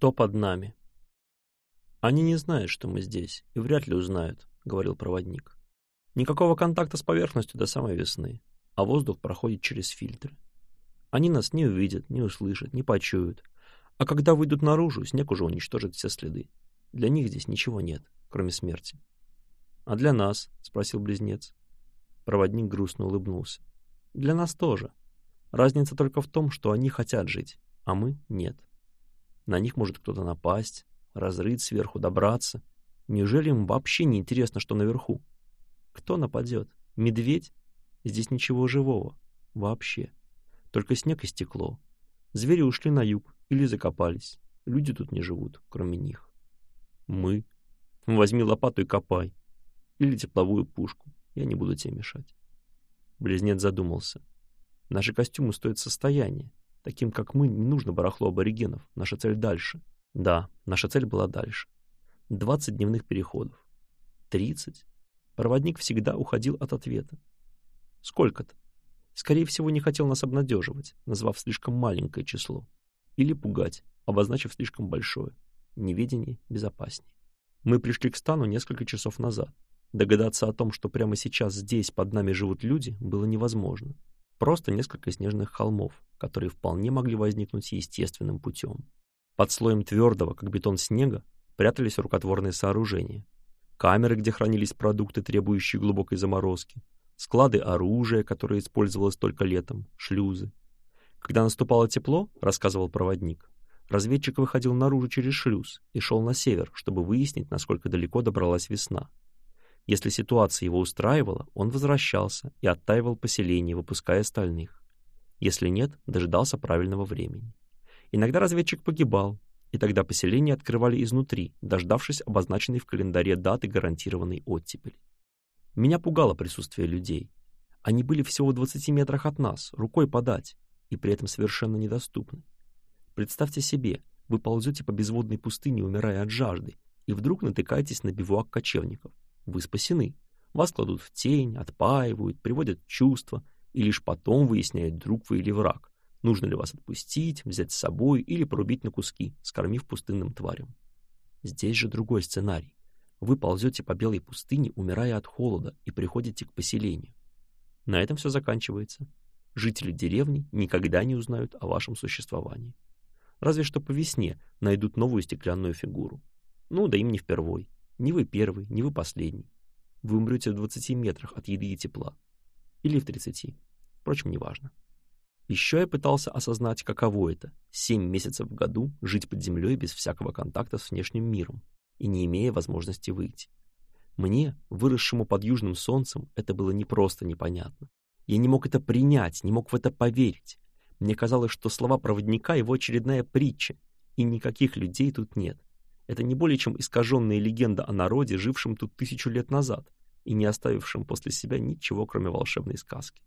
кто под нами. Они не знают, что мы здесь, и вряд ли узнают, говорил проводник. Никакого контакта с поверхностью до самой весны, а воздух проходит через фильтры. Они нас не увидят, не услышат, не почуют. А когда выйдут наружу, снег уже уничтожит все следы. Для них здесь ничего нет, кроме смерти. «А для нас?» — спросил близнец. Проводник грустно улыбнулся. «Для нас тоже. Разница только в том, что они хотят жить, а мы — нет. На них может кто-то напасть, разрыть сверху, добраться. Неужели им вообще не интересно, что наверху? Кто нападет? Медведь? Здесь ничего живого. Вообще. Только снег и стекло. Звери ушли на юг или закопались. Люди тут не живут, кроме них. Мы. Возьми лопату и копай. Или тепловую пушку. Я не буду тебе мешать. Близнец задумался. Наши костюмы стоят состояние таким как мы, не нужно барахло аборигенов. Наша цель дальше. Да, наша цель была дальше. 20 дневных переходов. 30. Проводник всегда уходил от ответа. Сколько-то. Скорее всего, не хотел нас обнадеживать, назвав слишком маленькое число. Или пугать, обозначив слишком большое. Неведение безопасней. Мы пришли к стану несколько часов назад. Догадаться о том, что прямо сейчас здесь под нами живут люди, было невозможно просто несколько снежных холмов, которые вполне могли возникнуть естественным путем. Под слоем твердого, как бетон снега, прятались рукотворные сооружения. Камеры, где хранились продукты, требующие глубокой заморозки, склады оружия, которое использовалось только летом, шлюзы. Когда наступало тепло, рассказывал проводник, разведчик выходил наружу через шлюз и шел на север, чтобы выяснить, насколько далеко добралась весна. Если ситуация его устраивала, он возвращался и оттаивал поселение, выпуская остальных. Если нет, дожидался правильного времени. Иногда разведчик погибал, и тогда поселение открывали изнутри, дождавшись обозначенной в календаре даты гарантированной оттепели. Меня пугало присутствие людей. Они были всего в 20 метрах от нас, рукой подать, и при этом совершенно недоступны. Представьте себе, вы ползете по безводной пустыне, умирая от жажды, и вдруг натыкаетесь на бивуак кочевников вы спасены. Вас кладут в тень, отпаивают, приводят чувства и лишь потом выясняют, друг вы или враг, нужно ли вас отпустить, взять с собой или порубить на куски, скормив пустынным тварям. Здесь же другой сценарий. Вы ползете по белой пустыне, умирая от холода, и приходите к поселению. На этом все заканчивается. Жители деревни никогда не узнают о вашем существовании. Разве что по весне найдут новую стеклянную фигуру. Ну, да им не впервой. Ни вы первый, ни вы последний. Вы умрете в 20 метрах от еды и тепла. Или в 30. Впрочем, неважно. Еще я пытался осознать, каково это — семь месяцев в году жить под землей без всякого контакта с внешним миром и не имея возможности выйти. Мне, выросшему под южным солнцем, это было не просто непонятно. Я не мог это принять, не мог в это поверить. Мне казалось, что слова проводника — его очередная притча, и никаких людей тут нет. Это не более чем искаженная легенда о народе, жившем тут тысячу лет назад и не оставившем после себя ничего, кроме волшебной сказки.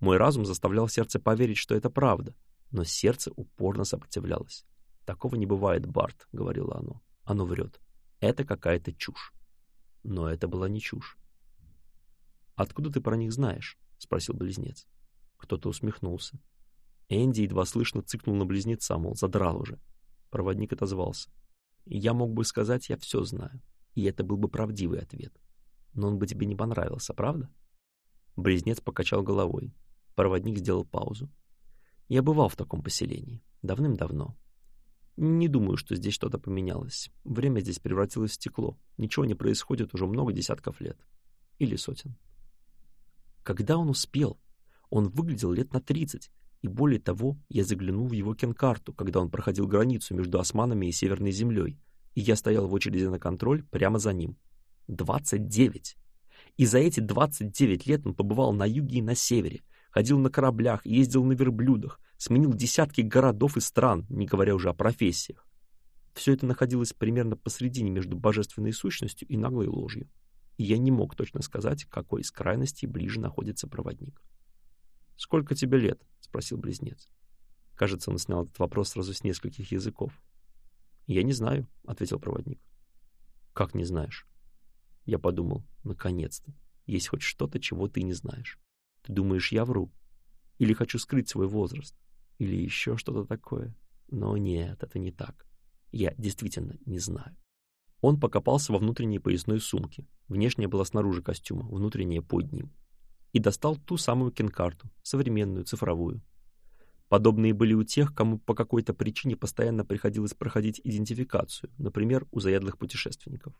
Мой разум заставлял сердце поверить, что это правда, но сердце упорно сопротивлялось. «Такого не бывает, Барт», — говорила оно. «Оно врет. Это какая-то чушь». Но это была не чушь. «Откуда ты про них знаешь?» — спросил близнец. Кто-то усмехнулся. Энди едва слышно цыкнул на близнеца, мол, задрал уже. Проводник отозвался. Я мог бы сказать, я все знаю, и это был бы правдивый ответ. Но он бы тебе не понравился, правда? Близнец покачал головой. Проводник сделал паузу. Я бывал в таком поселении. Давным-давно. Не думаю, что здесь что-то поменялось. Время здесь превратилось в стекло. Ничего не происходит уже много десятков лет. Или сотен. Когда он успел? Он выглядел лет на тридцать и более того, я заглянул в его кенкарту, когда он проходил границу между османами и Северной землей, и я стоял в очереди на контроль прямо за ним. 29! И за эти 29 лет он побывал на юге и на севере, ходил на кораблях, ездил на верблюдах, сменил десятки городов и стран, не говоря уже о профессиях. Все это находилось примерно посредине между божественной сущностью и наглой ложью. И я не мог точно сказать, какой из крайностей ближе находится проводник. «Сколько тебе лет?» — спросил близнец. Кажется, он снял этот вопрос сразу с нескольких языков. «Я не знаю», — ответил проводник. «Как не знаешь?» Я подумал, наконец-то, есть хоть что-то, чего ты не знаешь. Ты думаешь, я вру? Или хочу скрыть свой возраст? Или еще что-то такое? Но нет, это не так. Я действительно не знаю. Он покопался во внутренней поясной сумке. Внешняя была снаружи костюма, внутренняя под ним и достал ту самую кинкарту, современную, цифровую. Подобные были у тех, кому по какой-то причине постоянно приходилось проходить идентификацию, например, у заядлых путешественников.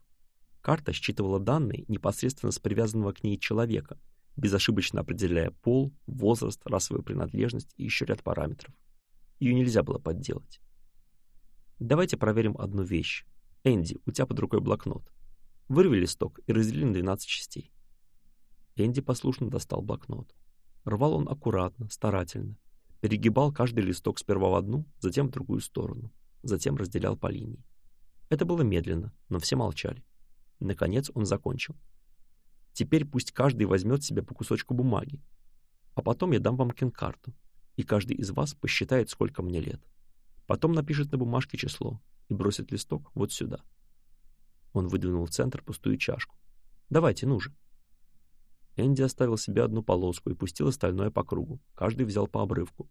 Карта считывала данные непосредственно с привязанного к ней человека, безошибочно определяя пол, возраст, расовую принадлежность и еще ряд параметров. Ее нельзя было подделать. Давайте проверим одну вещь. Энди, у тебя под рукой блокнот. Вырви листок и раздели на 12 частей. Энди послушно достал блокнот. Рвал он аккуратно, старательно. Перегибал каждый листок сперва в одну, затем в другую сторону. Затем разделял по линии. Это было медленно, но все молчали. Наконец он закончил. «Теперь пусть каждый возьмет себе по кусочку бумаги. А потом я дам вам кинкарту, и каждый из вас посчитает, сколько мне лет. Потом напишет на бумажке число и бросит листок вот сюда». Он выдвинул в центр пустую чашку. «Давайте, ну же!» Энди оставил себе одну полоску и пустил остальное по кругу. Каждый взял по обрывку.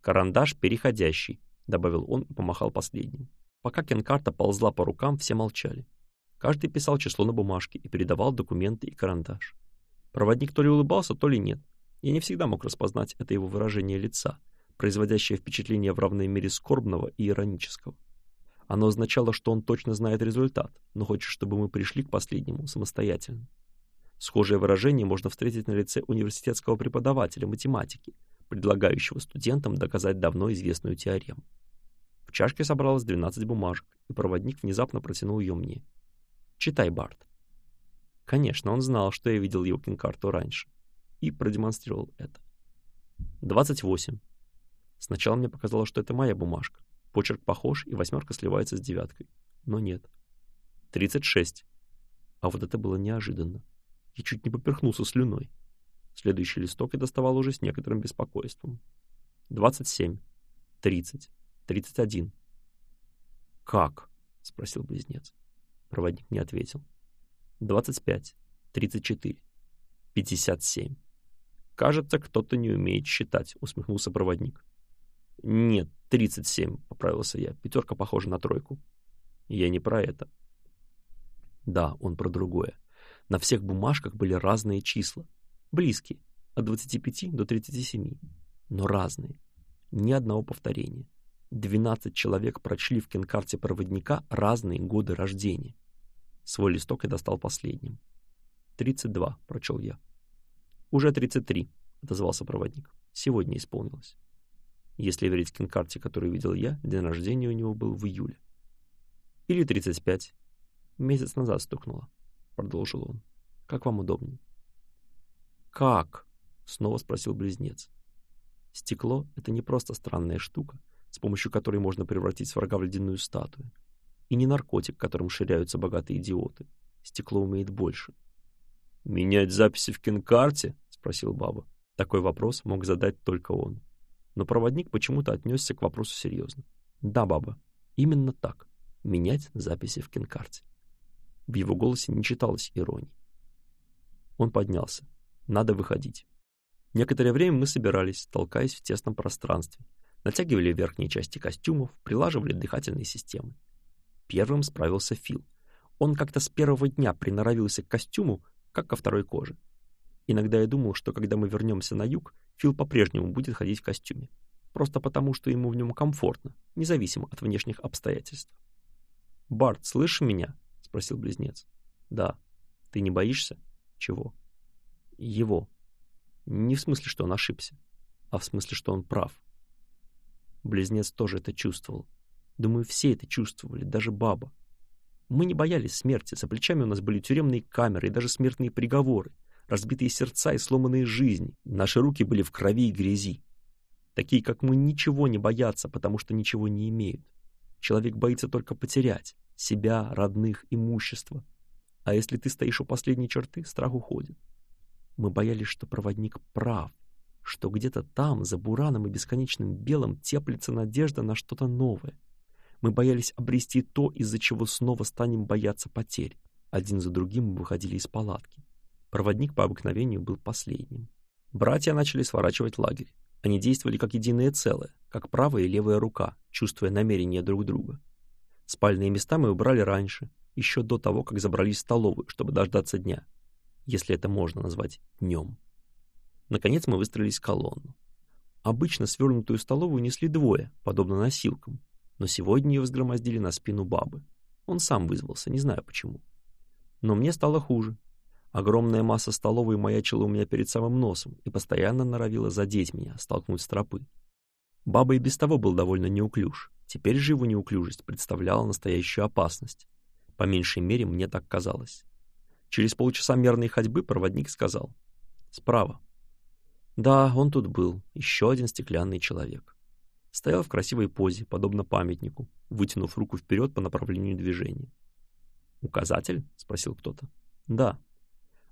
«Карандаш переходящий», — добавил он и помахал последним. Пока кенкарта ползла по рукам, все молчали. Каждый писал число на бумажке и передавал документы и карандаш. Проводник то ли улыбался, то ли нет. Я не всегда мог распознать это его выражение лица, производящее впечатление в равной мере скорбного и иронического. Оно означало, что он точно знает результат, но хочет, чтобы мы пришли к последнему самостоятельно. Схожее выражение можно встретить на лице университетского преподавателя математики, предлагающего студентам доказать давно известную теорему. В чашке собралось 12 бумажек, и проводник внезапно протянул ее мне. «Читай, Барт». Конечно, он знал, что я видел Йокин карту раньше, и продемонстрировал это. 28. Сначала мне показалось, что это моя бумажка. Почерк похож, и восьмерка сливается с девяткой. Но нет. 36. А вот это было неожиданно и чуть не поперхнулся слюной. Следующий листок я доставал уже с некоторым беспокойством. 27, 30, 31. «Как?» — спросил близнец. Проводник не ответил. 25, 34, 57. «Кажется, кто-то не умеет считать», — усмехнулся проводник. «Нет, 37», — поправился я. «Пятерка похожа на тройку». «Я не про это». «Да, он про другое. На всех бумажках были разные числа, близкие, от 25 до 37, но разные, ни одного повторения. 12 человек прочли в кинкарте проводника разные годы рождения. Свой листок я достал последним. «32», — прочел я. «Уже 33», — отозвался проводник. «Сегодня исполнилось». Если верить кинкарте, которую видел я, день рождения у него был в июле. Или 35. Месяц назад стукнуло. — продолжил он. — Как вам удобнее? — Как? — снова спросил близнец. Стекло — это не просто странная штука, с помощью которой можно превратить врага в ледяную статую. И не наркотик, которым ширяются богатые идиоты. Стекло умеет больше. — Менять записи в кинкарте? — спросил баба. Такой вопрос мог задать только он. Но проводник почему-то отнесся к вопросу серьезно. — Да, баба, именно так. Менять записи в кинкарте. В его голосе не читалось иронии. Он поднялся. Надо выходить. Некоторое время мы собирались, толкаясь в тесном пространстве. Натягивали верхние части костюмов, прилаживали дыхательные системы. Первым справился Фил. Он как-то с первого дня приноровился к костюму, как ко второй коже. Иногда я думал, что когда мы вернемся на юг, Фил по-прежнему будет ходить в костюме. Просто потому, что ему в нем комфортно, независимо от внешних обстоятельств. «Барт, слышишь меня?» спросил близнец. Да. Ты не боишься? Чего? Его. Не в смысле, что он ошибся, а в смысле, что он прав. Близнец тоже это чувствовал. Думаю, все это чувствовали, даже баба. Мы не боялись смерти, за плечами у нас были тюремные камеры и даже смертные приговоры, разбитые сердца и сломанные жизни. Наши руки были в крови и грязи. Такие, как мы, ничего не боятся, потому что ничего не имеют. Человек боится только потерять себя, родных, имущество. А если ты стоишь у последней черты, страх уходит. Мы боялись, что проводник прав, что где-то там, за бураном и бесконечным белым, теплится надежда на что-то новое. Мы боялись обрести то, из-за чего снова станем бояться потерь. Один за другим мы выходили из палатки. Проводник по обыкновению был последним. Братья начали сворачивать лагерь. Они действовали как единое целое, как правая и левая рука, чувствуя намерения друг друга. Спальные места мы убрали раньше, еще до того, как забрались в столовую, чтобы дождаться дня, если это можно назвать днем. Наконец мы выстроились в колонну. Обычно свернутую столовую несли двое, подобно носилкам, но сегодня ее взгромоздили на спину бабы. Он сам вызвался, не знаю почему. Но мне стало хуже. Огромная масса столовой маячила у меня перед самым носом и постоянно норовила задеть меня, столкнуть с тропы. Баба и без того был довольно неуклюж. Теперь же его неуклюжесть представляла настоящую опасность. По меньшей мере, мне так казалось. Через полчаса мерной ходьбы проводник сказал. «Справа». Да, он тут был, еще один стеклянный человек. Стоял в красивой позе, подобно памятнику, вытянув руку вперед по направлению движения. «Указатель?» — спросил кто-то. «Да.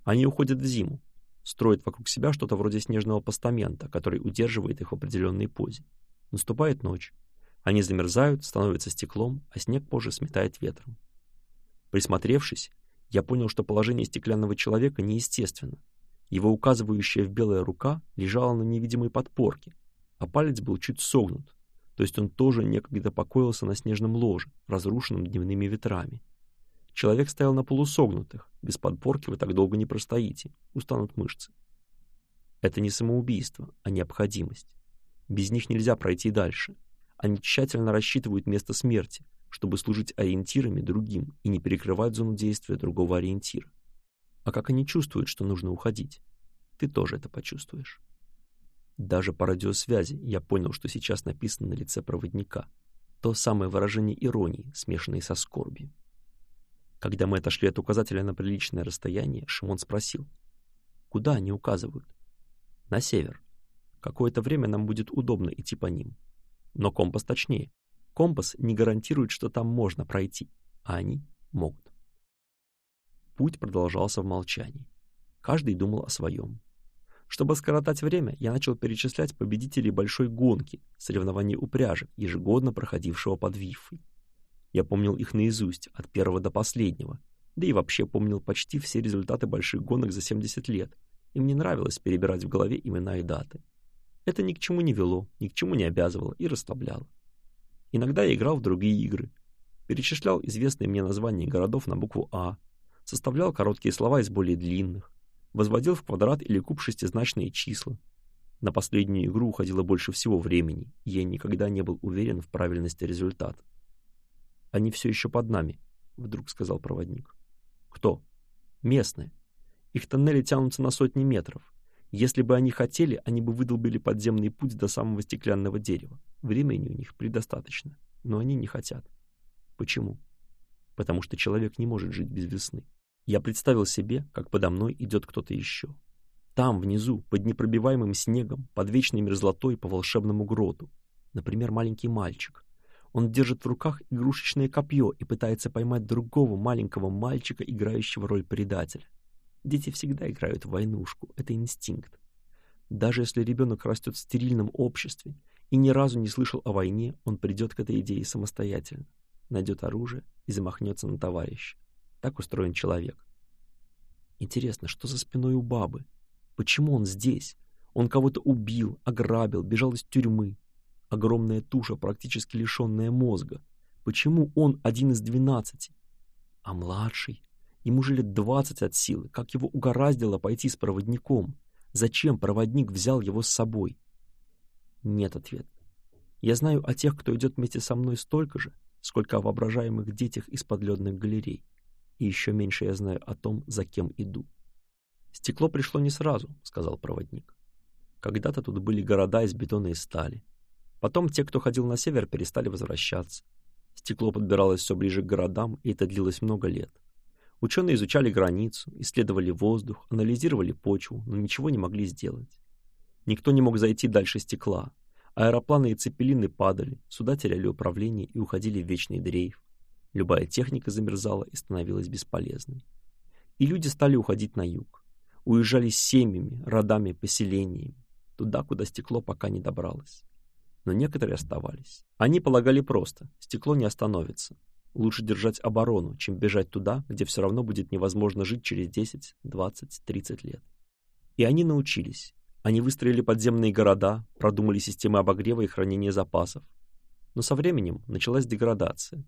Они уходят в зиму, строят вокруг себя что-то вроде снежного постамента, который удерживает их в определенной позе. Наступает ночь, они замерзают, становятся стеклом, а снег позже сметает ветром. Присмотревшись, я понял, что положение стеклянного человека неестественно. Его указывающая в белая рука лежала на невидимой подпорке, а палец был чуть согнут, то есть он тоже некогда покоился на снежном ложе, разрушенном дневными ветрами. Человек стоял на полусогнутых, без подпорки вы так долго не простоите, устанут мышцы. Это не самоубийство, а необходимость. Без них нельзя пройти дальше, они тщательно рассчитывают место смерти, чтобы служить ориентирами другим и не перекрывать зону действия другого ориентира. А как они чувствуют, что нужно уходить, ты тоже это почувствуешь. Даже по радиосвязи я понял, что сейчас написано на лице проводника. То самое выражение иронии, смешанное со скорби. Когда мы отошли от указателя на приличное расстояние, Шимон спросил, куда они указывают? На север. Какое-то время нам будет удобно идти по ним, но компас точнее. Компас не гарантирует, что там можно пройти, а они могут. Путь продолжался в молчании. Каждый думал о своем. Чтобы скоротать время, я начал перечислять победителей большой гонки, соревнований упряжек, ежегодно проходившего под Вифой. Я помнил их наизусть, от первого до последнего, да и вообще помнил почти все результаты больших гонок за 70 лет, и мне нравилось перебирать в голове имена и даты это ни к чему не вело, ни к чему не обязывало и расслабляло. Иногда я играл в другие игры, перечислял известные мне названия городов на букву «А», составлял короткие слова из более длинных, возводил в квадрат или куб шестизначные числа. На последнюю игру уходило больше всего времени, и я никогда не был уверен в правильности результата. «Они все еще под нами», — вдруг сказал проводник. «Кто?» «Местные. Их тоннели тянутся на сотни метров. Если бы они хотели, они бы выдолбили подземный путь до самого стеклянного дерева. Времени у них предостаточно, но они не хотят. Почему? Потому что человек не может жить без весны. Я представил себе, как подо мной идет кто-то еще. Там, внизу, под непробиваемым снегом, под вечной мерзлотой по волшебному гроту, Например, маленький мальчик. Он держит в руках игрушечное копье и пытается поймать другого маленького мальчика, играющего роль предателя. Дети всегда играют в войнушку, это инстинкт. Даже если ребенок растет в стерильном обществе и ни разу не слышал о войне, он придет к этой идее самостоятельно, найдет оружие и замахнется на товарища. Так устроен человек. Интересно, что за спиной у бабы? Почему он здесь? Он кого-то убил, ограбил, бежал из тюрьмы. Огромная туша, практически лишенная мозга. Почему он один из двенадцати? А младший? Ему же лет двадцать от силы, как его угораздило пойти с проводником. Зачем проводник взял его с собой? Нет ответа. Я знаю о тех, кто идет вместе со мной столько же, сколько о воображаемых детях из подледных галерей. И еще меньше я знаю о том, за кем иду. «Стекло пришло не сразу», — сказал проводник. «Когда-то тут были города из бетона и стали. Потом те, кто ходил на север, перестали возвращаться. Стекло подбиралось все ближе к городам, и это длилось много лет. Ученые изучали границу, исследовали воздух, анализировали почву, но ничего не могли сделать. Никто не мог зайти дальше стекла. Аэропланы и цепелины падали, суда теряли управление и уходили в вечный дрейф. Любая техника замерзала и становилась бесполезной. И люди стали уходить на юг. Уезжали семьями, родами, поселениями. Туда, куда стекло пока не добралось. Но некоторые оставались. Они полагали просто, стекло не остановится, Лучше держать оборону, чем бежать туда, где все равно будет невозможно жить через 10, 20, 30 лет. И они научились. Они выстроили подземные города, продумали системы обогрева и хранения запасов. Но со временем началась деградация.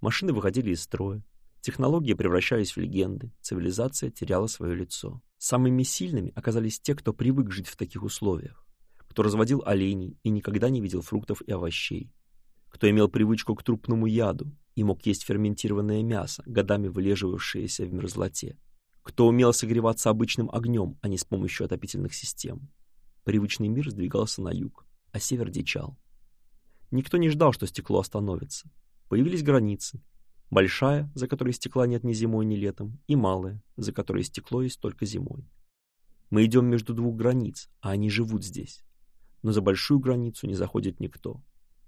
Машины выходили из строя, технологии превращались в легенды, цивилизация теряла свое лицо. Самыми сильными оказались те, кто привык жить в таких условиях, кто разводил оленей и никогда не видел фруктов и овощей, кто имел привычку к трупному яду, и мог есть ферментированное мясо, годами вылеживавшееся в мерзлоте. Кто умел согреваться обычным огнем, а не с помощью отопительных систем. Привычный мир сдвигался на юг, а север дичал. Никто не ждал, что стекло остановится. Появились границы. Большая, за которой стекла нет ни зимой, ни летом, и малая, за которой стекло есть только зимой. Мы идем между двух границ, а они живут здесь. Но за большую границу не заходит никто.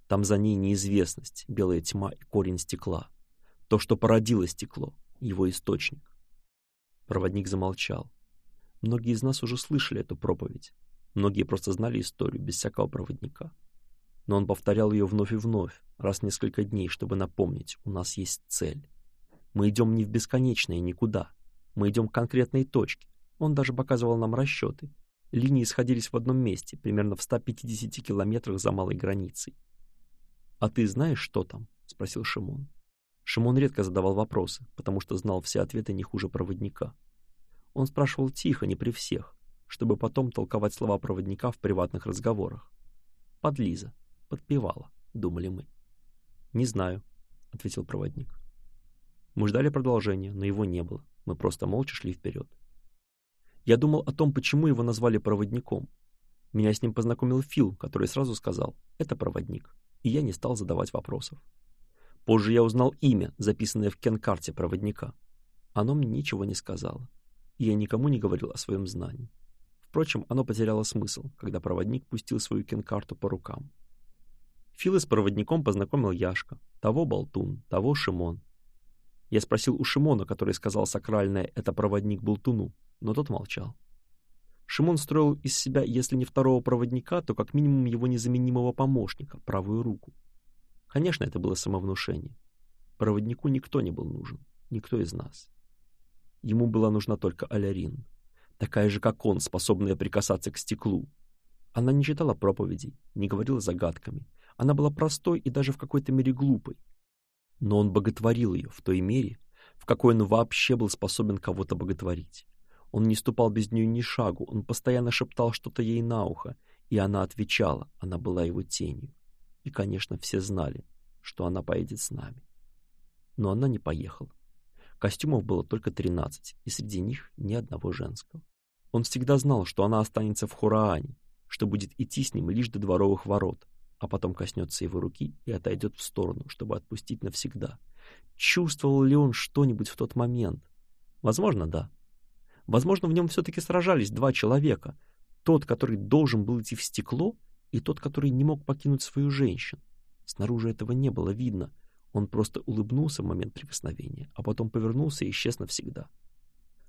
Там за ней неизвестность, белая тьма и корень стекла. То, что породило стекло, его источник. Проводник замолчал. Многие из нас уже слышали эту проповедь. Многие просто знали историю без всякого проводника. Но он повторял ее вновь и вновь, раз в несколько дней, чтобы напомнить, у нас есть цель. Мы идем не в бесконечное никуда. Мы идем к конкретной точке. Он даже показывал нам расчеты. Линии сходились в одном месте, примерно в 150 километрах за малой границей. «А ты знаешь, что там?» — спросил Шимон. Шимон редко задавал вопросы, потому что знал все ответы не хуже проводника. Он спрашивал тихо, не при всех, чтобы потом толковать слова проводника в приватных разговорах. «Подлиза, подпевала», — думали мы. «Не знаю», — ответил проводник. Мы ждали продолжения, но его не было. Мы просто молча шли вперед. Я думал о том, почему его назвали проводником. Меня с ним познакомил Фил, который сразу сказал «это проводник» и я не стал задавать вопросов. Позже я узнал имя, записанное в кенкарте проводника. Оно мне ничего не сказало, и я никому не говорил о своем знании. Впрочем, оно потеряло смысл, когда проводник пустил свою кенкарту по рукам. Филы с проводником познакомил Яшка, того Болтун, того Шимон. Я спросил у Шимона, который сказал сакральное «это проводник Болтуну», но тот молчал. Шимон строил из себя, если не второго проводника, то как минимум его незаменимого помощника, правую руку. Конечно, это было самовнушение. Проводнику никто не был нужен, никто из нас. Ему была нужна только Алярин, такая же, как он, способная прикасаться к стеклу. Она не читала проповедей, не говорила загадками. Она была простой и даже в какой-то мере глупой. Но он боготворил ее в той мере, в какой он вообще был способен кого-то боготворить. Он не ступал без нее ни шагу, он постоянно шептал что-то ей на ухо, и она отвечала, она была его тенью. И, конечно, все знали, что она поедет с нами. Но она не поехала. Костюмов было только 13, и среди них ни одного женского. Он всегда знал, что она останется в Хураане, что будет идти с ним лишь до дворовых ворот, а потом коснется его руки и отойдет в сторону, чтобы отпустить навсегда. Чувствовал ли он что-нибудь в тот момент? Возможно, да. Возможно, в нем все-таки сражались два человека. Тот, который должен был идти в стекло, и тот, который не мог покинуть свою женщину. Снаружи этого не было видно. Он просто улыбнулся в момент прикосновения, а потом повернулся и исчез навсегда.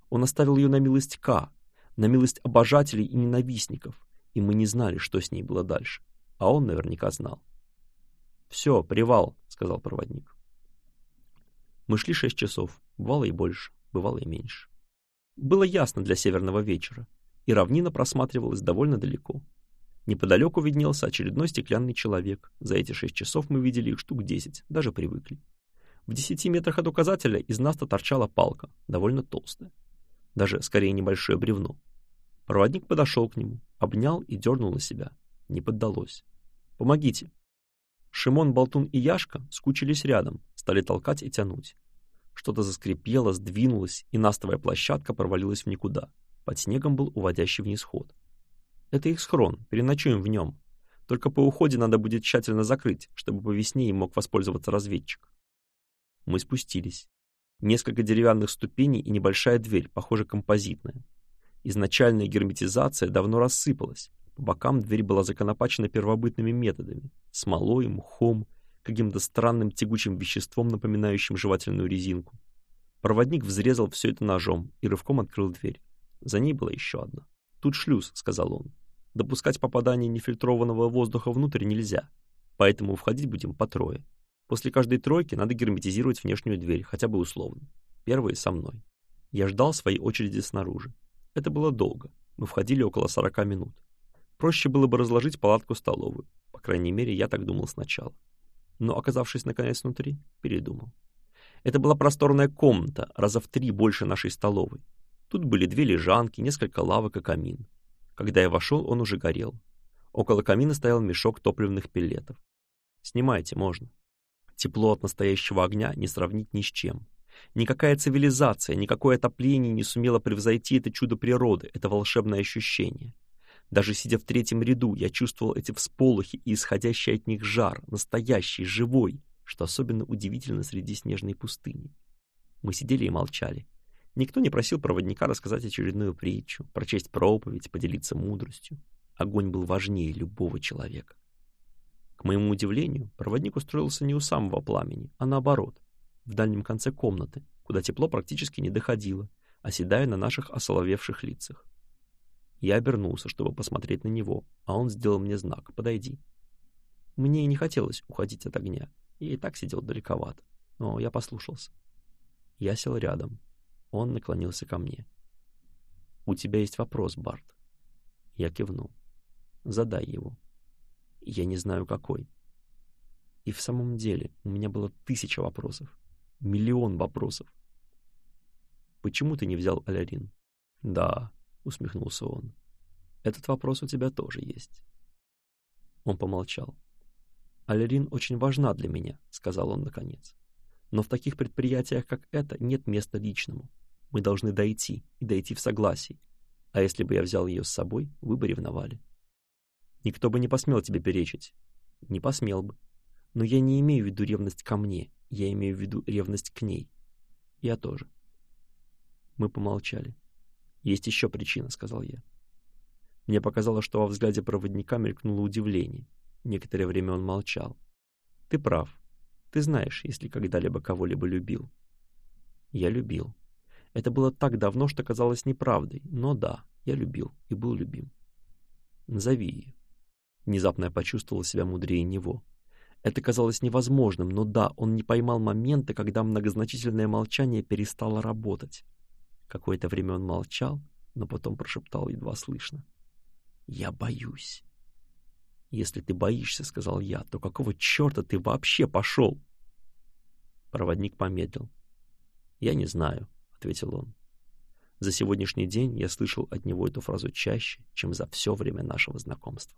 Он оставил ее на милость К, на милость обожателей и ненавистников, и мы не знали, что с ней было дальше. А он наверняка знал. «Все, привал», — сказал проводник. Мы шли шесть часов, бывало и больше, бывало и меньше. Было ясно для северного вечера, и равнина просматривалась довольно далеко. Неподалеку виднелся очередной стеклянный человек. За эти шесть часов мы видели их штук десять, даже привыкли. В десяти метрах от указателя из нас-то торчала палка, довольно толстая. Даже, скорее, небольшое бревно. Проводник подошел к нему, обнял и дернул на себя. Не поддалось. «Помогите!» Шимон, Болтун и Яшка скучились рядом, стали толкать и тянуть. Что-то заскрипело, сдвинулось, и настовая площадка провалилась в никуда. Под снегом был уводящий вниз ход. Это их схрон, переночуем в нем. Только по уходе надо будет тщательно закрыть, чтобы по весне им мог воспользоваться разведчик. Мы спустились. Несколько деревянных ступеней и небольшая дверь, похоже, композитная. Изначальная герметизация давно рассыпалась. По бокам дверь была законопачена первобытными методами — смолой, мхом каким-то странным тягучим веществом, напоминающим жевательную резинку. Проводник взрезал все это ножом и рывком открыл дверь. За ней была еще одна. «Тут шлюз», — сказал он. «Допускать попадание нефильтрованного воздуха внутрь нельзя, поэтому входить будем по трое. После каждой тройки надо герметизировать внешнюю дверь, хотя бы условно. Первые со мной. Я ждал своей очереди снаружи. Это было долго. Мы входили около 40 минут. Проще было бы разложить палатку столовую. По крайней мере, я так думал сначала но, оказавшись наконец внутри, передумал. Это была просторная комната, раза в три больше нашей столовой. Тут были две лежанки, несколько лавок и камин. Когда я вошел, он уже горел. Около камина стоял мешок топливных пеллетов. Снимайте, можно. Тепло от настоящего огня не сравнить ни с чем. Никакая цивилизация, никакое отопление не сумело превзойти это чудо природы, это волшебное ощущение. Даже сидя в третьем ряду, я чувствовал эти всполохи и исходящий от них жар, настоящий, живой, что особенно удивительно среди снежной пустыни. Мы сидели и молчали. Никто не просил проводника рассказать очередную притчу, прочесть проповедь, поделиться мудростью. Огонь был важнее любого человека. К моему удивлению, проводник устроился не у самого пламени, а наоборот, в дальнем конце комнаты, куда тепло практически не доходило, оседая на наших осоловевших лицах. Я обернулся, чтобы посмотреть на него, а он сделал мне знак «Подойди». Мне и не хотелось уходить от огня. Я и так сидел далековато, но я послушался. Я сел рядом. Он наклонился ко мне. «У тебя есть вопрос, Барт?» Я кивнул. «Задай его». «Я не знаю, какой». И в самом деле у меня было тысяча вопросов. Миллион вопросов. «Почему ты не взял Алярин?» «Да, усмехнулся он. «Этот вопрос у тебя тоже есть». Он помолчал. «Алерин очень важна для меня», — сказал он наконец. «Но в таких предприятиях, как это, нет места личному. Мы должны дойти, и дойти в согласии. А если бы я взял ее с собой, вы бы ревновали». «Никто бы не посмел тебе перечить». «Не посмел бы. Но я не имею в виду ревность ко мне, я имею в виду ревность к ней». «Я тоже». Мы помолчали. Есть еще причина, сказал я. Мне показалось, что во взгляде проводника мелькнуло удивление. Некоторое время он молчал. Ты прав. Ты знаешь, если когда-либо кого-либо любил. Я любил. Это было так давно, что казалось неправдой, но да, я любил и был любим. Назови ее. Внезапно я почувствовал себя мудрее него. Это казалось невозможным, но да, он не поймал момента, когда многозначительное молчание перестало работать. Какое-то время он молчал, но потом прошептал едва слышно. «Я боюсь». «Если ты боишься, — сказал я, — то какого черта ты вообще пошел?» Проводник помедлил. «Я не знаю», — ответил он. За сегодняшний день я слышал от него эту фразу чаще, чем за все время нашего знакомства.